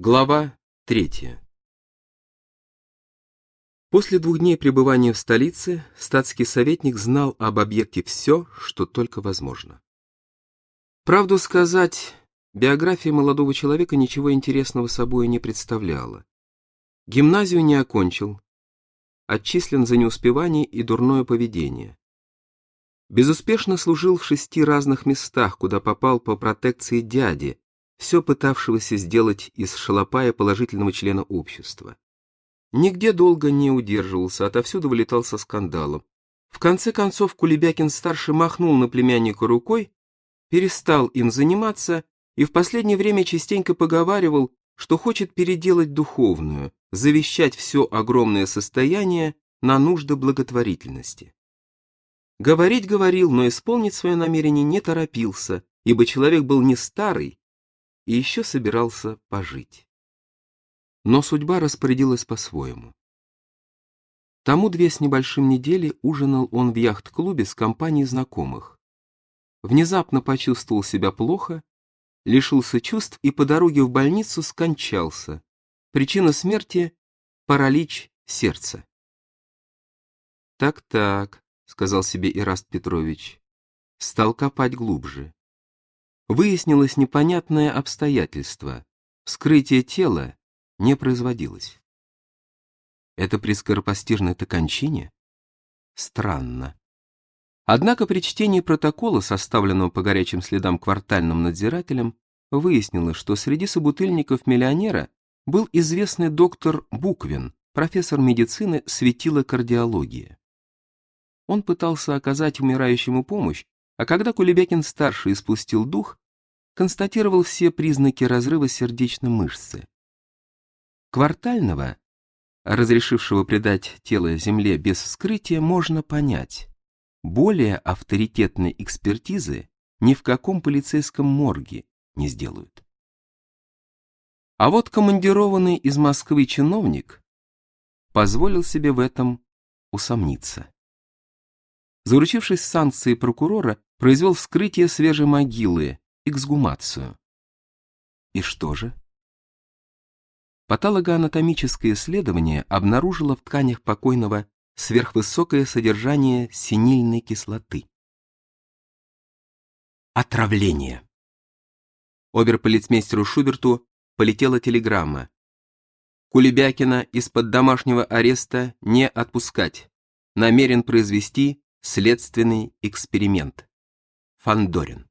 Глава третья. После двух дней пребывания в столице статский советник знал об объекте все, что только возможно. Правду сказать, биография молодого человека ничего интересного собой не представляла. Гимназию не окончил, отчислен за неуспевание и дурное поведение. Безуспешно служил в шести разных местах, куда попал по протекции дяди, все пытавшегося сделать из шалопая положительного члена общества. Нигде долго не удерживался, отовсюду вылетал со скандалом. В конце концов Кулебякин-старший махнул на племянника рукой, перестал им заниматься и в последнее время частенько поговаривал, что хочет переделать духовную, завещать все огромное состояние на нужды благотворительности. Говорить говорил, но исполнить свое намерение не торопился, ибо человек был не старый, и еще собирался пожить. Но судьба распорядилась по-своему. Тому две с небольшим недели ужинал он в яхт-клубе с компанией знакомых. Внезапно почувствовал себя плохо, лишился чувств и по дороге в больницу скончался. Причина смерти — паралич сердца. «Так-так», — сказал себе Ираст Петрович, стал копать глубже выяснилось непонятное обстоятельство. Вскрытие тела не производилось. Это при скоропостижной-то кончине? Странно. Однако при чтении протокола, составленного по горячим следам квартальным надзирателем, выяснилось, что среди собутыльников миллионера был известный доктор Буквин, профессор медицины светила кардиологии. Он пытался оказать умирающему помощь, а когда Кулебякин-старший испустил дух, констатировал все признаки разрыва сердечной мышцы. Квартального, разрешившего предать тело земле без вскрытия, можно понять. Более авторитетной экспертизы ни в каком полицейском морге не сделают. А вот командированный из Москвы чиновник позволил себе в этом усомниться. Заручившись санкцией прокурора, произвел вскрытие свежей могилы, эксгумацию. И что же? Патологоанатомическое исследование обнаружило в тканях покойного сверхвысокое содержание синильной кислоты. Отравление. Оберполицмейстеру Шуберту полетела телеграмма. Кулебякина из-под домашнего ареста не отпускать. Намерен произвести следственный эксперимент. Фандорин.